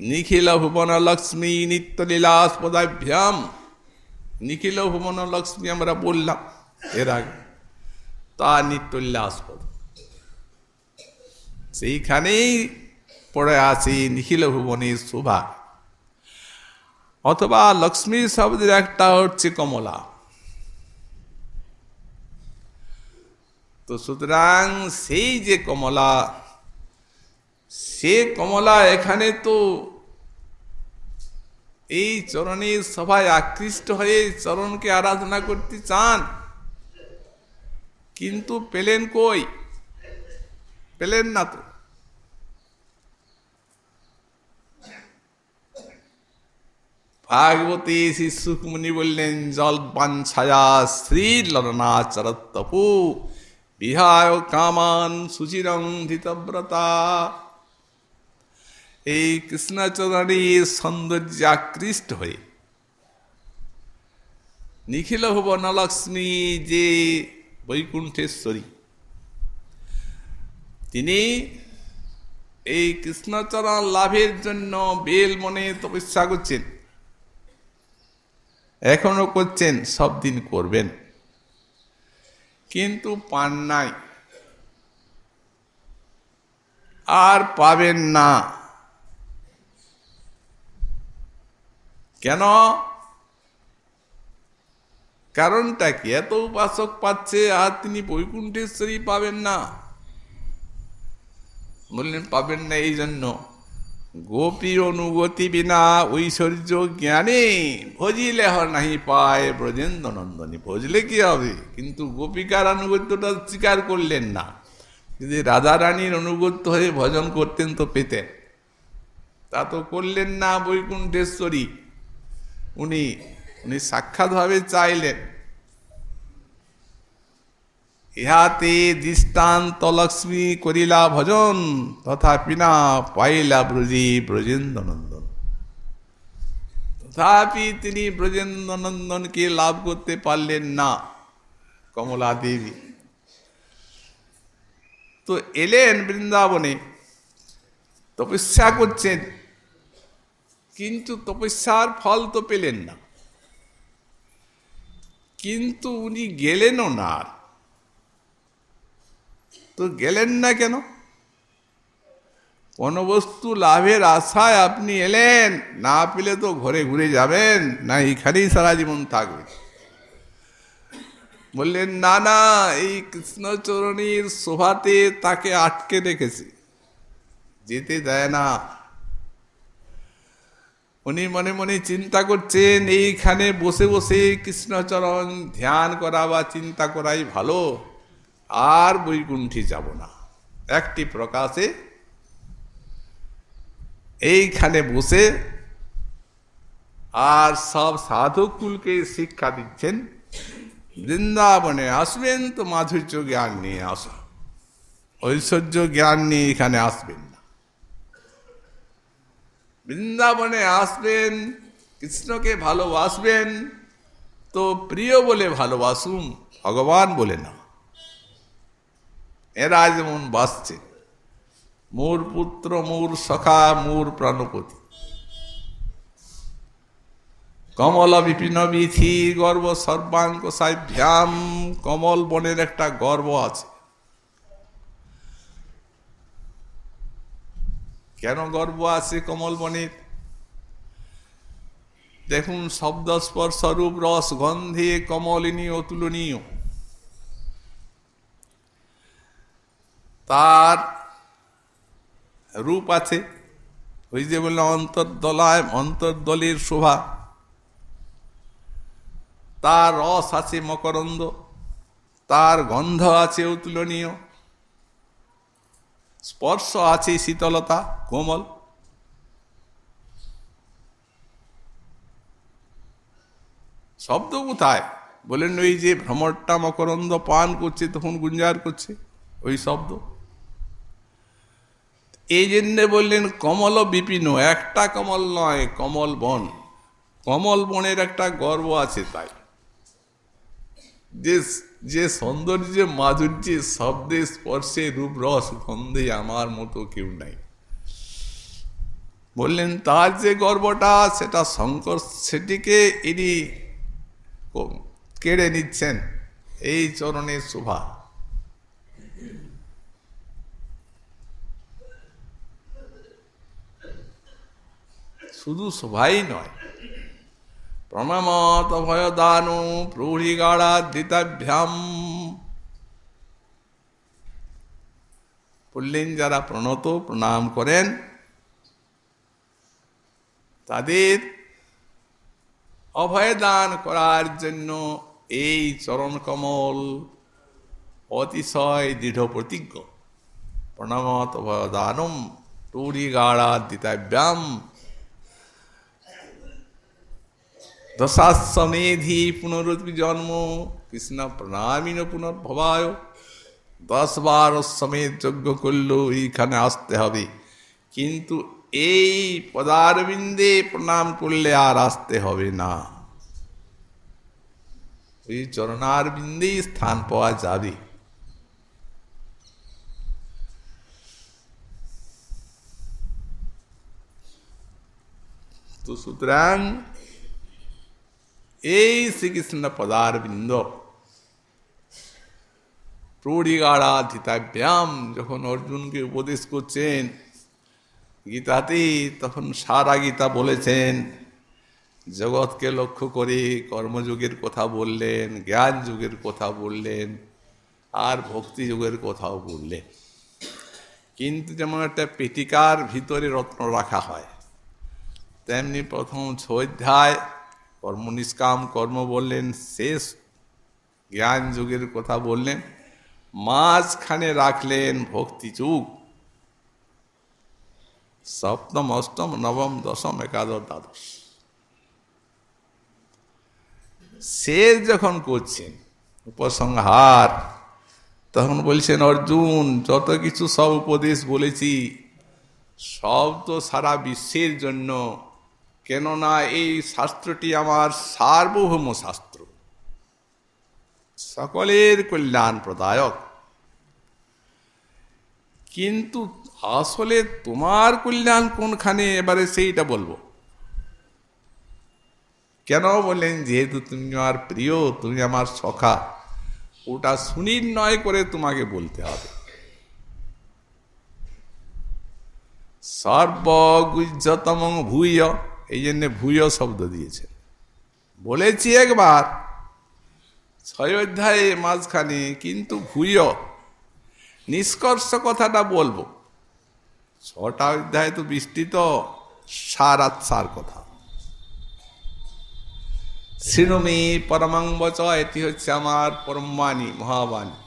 নিখিল ভুবন লক্ষ্মী নিত্য লীলাস্পদাভ্যাম। নিখিল ভুবন লক্ষ্মী আমরা বললাম এর আগে, তা নিত্য লীলাস্পদ। সেইখানেই পড়ে আছে নিখিল ভুবনের শোভা। অথবা লক্ষ্মী শব্দের একটা হচ্ছে কমলা। তো সুতরাং সেই যে কমলা, সে কমলা এখানে তো এই চরণের সভায় আকৃষ্ট হয়ে চরণকে আরাধনা করতে চান। কিন্তু পেলেন কই? পেলেন না তো। ভাগবতী শিশুকুমনি বললেন জল বাঞ্ছায়া শ্রী লরণাচরতপু বিহায় কামান সুচিরং ধিতব্রতা। এই কৃষ্ণচরণীর সৌন্দর্য আকৃষ্ট হয়ে নিখিল ভুবনলক্ষ্মী যে বৈকুণ্ঠেশ্বরী, তিনি এই কৃষ্ণচরণ লাভের জন্য বেল মনে তপস্যা করছেন। এখনও করছেন, সব দিন করবেন। কিন্তু পান নাই। আর পাবেন না। কেন? কারণটা কি? এত উপাসক পাচ্ছে আর তিনি বৈকুণ্ঠেশ্বরী পাবেন না। বললেন, পাবেন না এই জন্য। গোপী অনুগতি বিনা ঐশ্বর্য জ্ঞানে ভজিলে হর নাহি পায় ব্রজেন্দ্র নন্দনী। ভজলে কি হবে? কিন্তু গোপিকার অনুগত্যটা স্বীকার করলেন না। যদি রাজা রানীর অনুগত্য হয়ে ভজন করতেন তো পেতেন। তা তো করলেন না বৈকুণ্ঠেশ্বরী। উনি উনি সাক্ষাৎভাবে চাইলেন। ইহাতে দৃষ্টান্ত লক্ষ্মী করিলা ভজন, তথাপি না পাইলা ব্রজি ব্রজেন্দ্র নন্দন তথাপি তিনি ব্রজেন্দ্র নন্দনকে লাভ করতে পারলেন না কমলা দেবী তো এলেন বৃন্দাবনে, তপস্যা করছেন, কিন্তু তপস্যার ফল তো পেলেন না। কিন্তু উনি গেলেনও না আর। তো গেলেন না কেন? কোন বস্তু লাভের আশায় আপনি এলেন, না পেলে তো ঘরে ঘুরে যাবেন, না এখানেই সারা জীবন থাকবেন বললেন, না না, এই কৃষ্ণচরণীর শোভাতে তাকে আটকে রেখেছে, যেতে দেয় না। উনি মনে মনে চিন্তা করছেন, এইখানে বসে বসে কৃষ্ণচরণ ধ্যান করা বা চিন্তা করাই ভালো। আর বৈকুণ্ঠী যাব না। একটি প্রকাশে এইখানে বসে আর সব সাধকুলকে শিক্ষা দিচ্ছেন, বৃন্দাবনে আসবেন তো মাধুর্য জ্ঞান নিয়ে আসো। ঐশ্বর্য জ্ঞান নিয়ে এখানে আসবেন না। বৃন্দাবনে আসবেন, কৃষ্ণকে ভালোবাসবেন, তো প্রিয় বলে ভালোবাসুন, ভগবান বলে না। এরা যেমন বাসছে মোর পুত্র, মোর সখা, মোর প্রাণপতি। কমল বিপিন বিথি গর্ব সর্বাঙ্ক সাভ্যাম। কমল বনের একটা গর্ব আছে। কেন গর্ব আছে কমল বনের? দেখুন শব্দ স্পর্শরূপ রস গন্ধে কমলিনী অতুলনীয়। তার রূপ আছে। ওই যে বললাম, অন্তর্দলায়, অন্তর্দলের শোভা। তার রস আছে মকরন্দ। তার গন্ধ আছে অতুলনীয়। স্পর্শ আছে শীতলতা, কোমল। শব্দ কোথায়? বলেন ওই যে ভ্রমরটা মকরন্দ পান করছে, তখন গুঞ্জার করছে। ওই শব্দ। এই জন্যে বললেন, কমল বিপিন, একটা কমল নয়, কমল বন। কমল বনের একটা গর্ব আছে তাই। যে যে সৌন্দর্য মাধুর্যে, শব্দে, স্পর্শে, রূপ, রস, গন্ধে আমার মতো কেউ নাই। বললেন, তার যে গর্বটা, সেটা শঙ্কর সেটিকে ইনি কেড়ে নিচ্ছেন। এই চরণের শোভা। শুধু শোভাই নয়। প্রণমত ভয়দানু প্রৌঢ়িগাড়াদিতাভ্যাম বললেন, যারা প্রণত প্রণাম করেন, তাদের অভয়দান করার জন্য এই চরণ কমল অতিশয় দৃঢ় প্রতিজ্ঞ। প্রণমত ভয়দানম টুরিগাড়া দিতাভ্যাম। দশাশ্বমেধি পুনরুদ্ভি জন্ম কৃষ্ণ প্রণামিন পুনর্ভবায় দশ বার সমেত যজ্ঞ করলেও এইখানে আসতে হবে কিন্তু এই পদারবিন্দে প্রণাম করলে আর আসতে হবে না ওই চরণার বিন্দেই স্থান পাওয়া যাবে তো সুতরাং এই শ্রীকৃষ্ণ পদার বৃন্দ প্রৌঢ়িগাড়াধিতাভ্যাম যখন অর্জুনকে উপদেশ করছেন গীতাতে তখন সারা গীতা বলেছেন, জগৎকে লক্ষ্য করে কর্মযুগের কথা বললেন, জ্ঞান যুগের কথা বললেন, আর ভক্তি যুগের কথাও বললেন। কিন্তু যেমন একটা পেটিকার ভিতরে রত্ন রাখা হয়, তেমনি প্রথম অধ্যায় কর্ম নিষ্কাম কর্ম বললেন, শেষ জ্ঞান যুগের কথা বললেন, মাঝখানে রাখলেন ভক্তি যুগ। সপ্তম, অষ্টম, নবম, দশম, একাদশ, দ্বাদশ। শেষ যখন করছেন, উপসংহার, তখন বলছেন, অর্জুন, যত কিছু সব উপদেশ বলেছি, সব তো সারা বিশ্বের জন্য কেননা এই শাস্ত্রটি আমার সার্বভৌম শাস্ত্র। সকলের কল্যাণ প্রদায়ক। কিন্তু আসলে তোমার কল্যাণ কোনখানে? এবারে সেইটা বলব। কেন বললেন যেহেতু তুমি আমার প্রিয়, তুমি আমার সখা, ওটা সুনির্ণয় করে তোমাকে বলতে হবে। সর্বগুজ্জতম ভূয় এই জন্য ভূয় শব্দ দিয়েছে। বলেছি একবার, ছয় অধ্যায়ে মাঝখানে কিন্তু ভূয়। নিষ্কর্ষ কথাটা বলব। ছটা অধ্যায় তো বিস্তৃত সার আত্মার কথা শ্রীনমি পরমাঙ্গচ এটি হচ্ছে আমার পরমবাণী, মহাবাণী।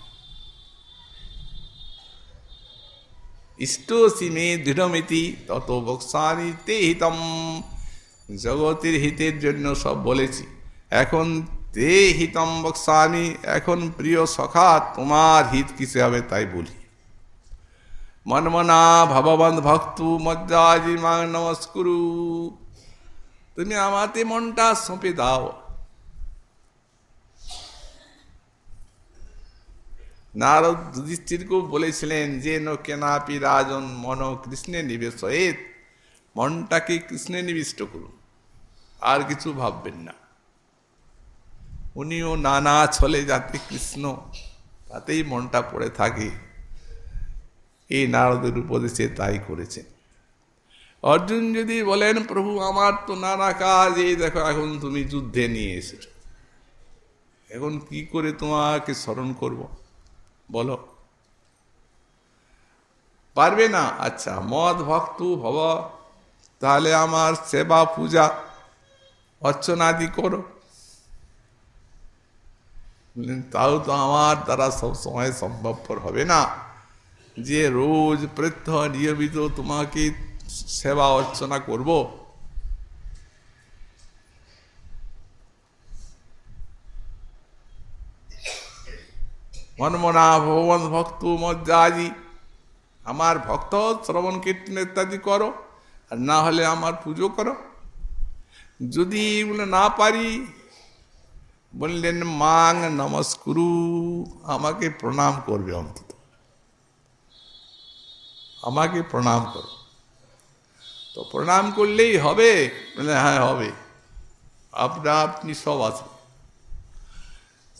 ইষ্টসি মে দৃঢ়মিতি, তত বক্সানি তে হিতম জগতের হিতের জন্য সব বলেছি। এখন তে হিতম বক্সানি এখন প্রিয় সখা, তোমার হিত কিসে হবে তাই বলি। মনমনা ভগবান ভক্তু মজ্জাজি মা নমস্কুরু। তুমি আমাতে মনটা সঁপে দাও। নারদ যুধিষ্ঠিরকেও বলেছিলেন, যে ন কেনাপি রাজন মন কৃষ্ণে নিবেশ মনটাকে কৃষ্ণে নিবিষ্ট করুন। আর কিছু ভাববেন না। উনিও নানা ছলে যাতে কৃষ্ণ, তাতেই মনটা পড়ে থাকে। এই নারদের উপদেশে তাই করেছেন। অর্জুন যদি বলেন, প্রভু, আমার তো নানা কাজ, এই দেখো, এখন তুমি যুদ্ধে নিয়ে এসেছ। এখন কি করে তোমাকে স্মরণ করব? বলো। পারবে না? আচ্ছা মদ ভক্ত ভব, তাহলে আমার সেবা পূজা অর্চনাদি করো। তাও তো আমার দ্বারা সব সময় সম্ভবপর হবে না। যে রোজ প্রত্যহ নিয়মিত তোমাকে সেবা অর্চনা করব। মনমনা ভগবান ভক্ত মজ্জাজি, আমার ভক্ত শ্রবণ কীর্তন ইত্যাদি করো, আর না হলে আমার পুজো করো। যদি এগুলো না পারি, বললেন, মাং নমস্কুরু, আমাকে প্রণাম করবে অন্তত। আমাকে প্রণাম করো। তো প্রণাম করলেই হবে? হ্যাঁ হবে। আপনা আপনি সব আছে।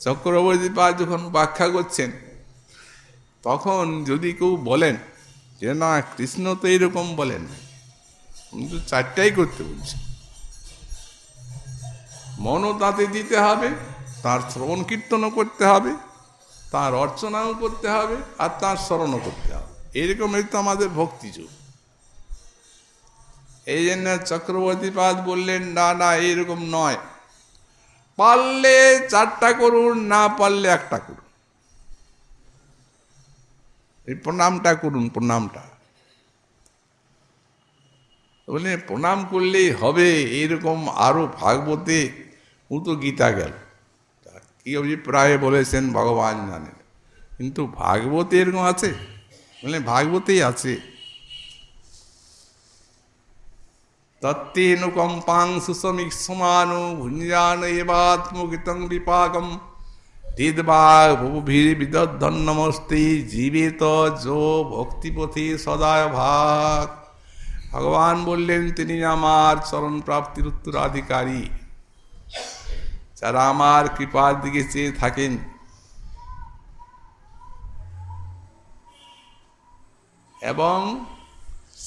চক্রবর্তী পা যখন ব্যাখ্যা করছেন, তখন যদি কেউ বলেন যে, না, কৃষ্ণ তো এইরকম বলেন কিন্তু চারটাই করতে বলছে মনও তাতে দিতে হবে, তার শ্রবণ কীর্তনও করতে হবে, তার অর্চনাও করতে হবে, আর তার স্মরণও করতে হবে। এরকমই তো আমাদের ভক্তিযুগ এই জন্য চক্রবর্তীপাদ বললেন, না না এইরকম নয়। পারলে চারটা করুন, না পারলে একটা করুন। এই প্রণামটা করুন, প্রণামটা। বলে প্রণাম করলেই হবে, এরকম আরও ভাগবতে তো গীতা গেল। কি অভিপ্রায়ে বলেছেন, ভগবান জানেন কিন্তু ভাগবতে এরকম আছে? বলে ভাগবতেই আছে। তত্তেনুকম্পাং সুসমীক্ষমানো ভুঞ্জান এবাত্মগীতং বিপাকম। হৃদবাগ ভূভির্বিদধন্নমস্তি জীবিত যো ভক্তিপথি সদায় ভাগ। ভগবান বললেন, তিনি আমার চরণ প্রাপ্তির উত্তরাধিকারী। যারা আমার কৃপার দিকে চেয়ে থাকেন, এবং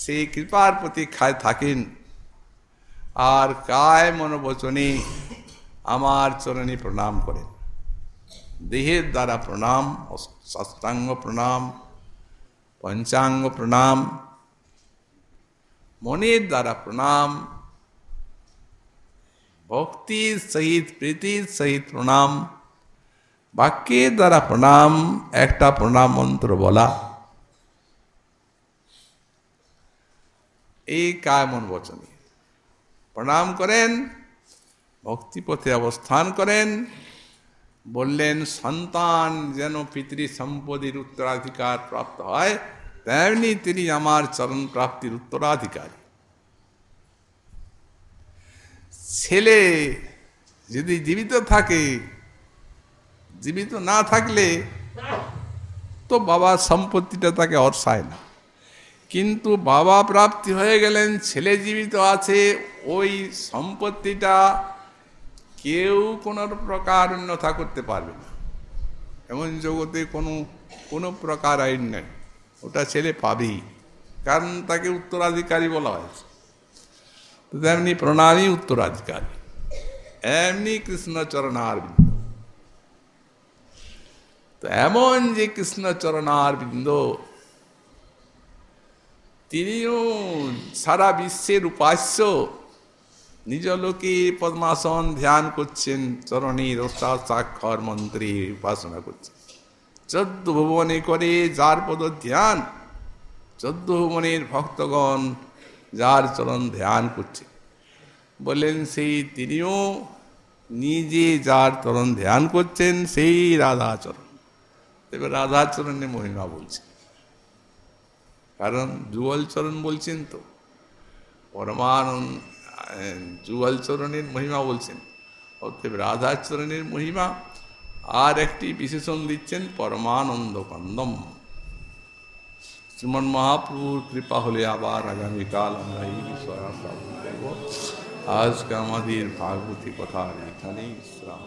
সেই কৃপার প্রতীক্ষায় থাকেন, আর কায় মনোবচনে আমার চরণে প্রণাম করেন। দেহের দ্বারা প্রণাম, সাষ্টাঙ্গ প্রণাম, পঞ্চাঙ্গ প্রণাম, মনের দ্বারা প্রণাম ভক্তির সহিত প্রীতির সহিত প্রণাম। বাক্যের দ্বারা প্রণাম, একটা প্রণাম মন্ত্র বলা। এই কায় মন বচনে। প্রণাম করেন, ভক্তিপথে অবস্থান করেন, বললেন, সন্তান যেন পিতৃ সম্পদের উত্তরাধিকার প্রাপ্ত হয়, তেমনি তিনি আমার চরণ প্রাপ্তির উত্তরাধিকারী। ছেলে যদি জীবিত থাকে, জীবিত না থাকলে তো বাবার সম্পত্তিটা তাকে অর্সায় না। কিন্তু বাবা প্রাপ্তি হয়ে গেলেন, ছেলে জীবিত আছে, ওই সম্পত্তিটা কেউ কোনো প্রকার অন্যথা করতে পারবে না। এমন জগতে কোনো কোনো প্রকার আইন নেই, ওটা ছেলে পাবেই। কারণ তাকে উত্তরাধিকারী বলা হয়েছে। তেমনি প্রণালী উত্তরাধিকারী। এমনি কৃষ্ণচরণার বৃন্দ তো এমন যে কৃষ্ণচরণার বৃন্দ তিনিও সারা বিশ্বের উপাস্য, নিজ লোকে পদ্মাসন ধ্যান করছেন, চরণী রসাক্ষর মন্ত্রী উপাসনা করছেন। চোদ্দ ভুবনে করে যার পদ ধ্যান, চোদ্দ ভুবনের ভক্তগণ যার চরণ ধ্যান করছে। বললেন, সেই তিনিও নিজে যার চরণ ধ্যান করছেন, সেই রাধাচরণ। তবে রাধাচরণে মহিমা বলছে। কারণ যুগল চরণ বলছেন তো। পরমানন্দ, যুগল চরণের মহিমা বলছেন। অতএব রাধাচরণের মহিমা আর একটি বিশেষণ দিচ্ছেন পরমানন্দ কন্দম শ্রীমন মহাপ্রভুর কৃপা হলে আবার আগামীকাল আমরা এই বিষয় আজকে আমাদের ভাগবতী কথা এখানেই শ্রাম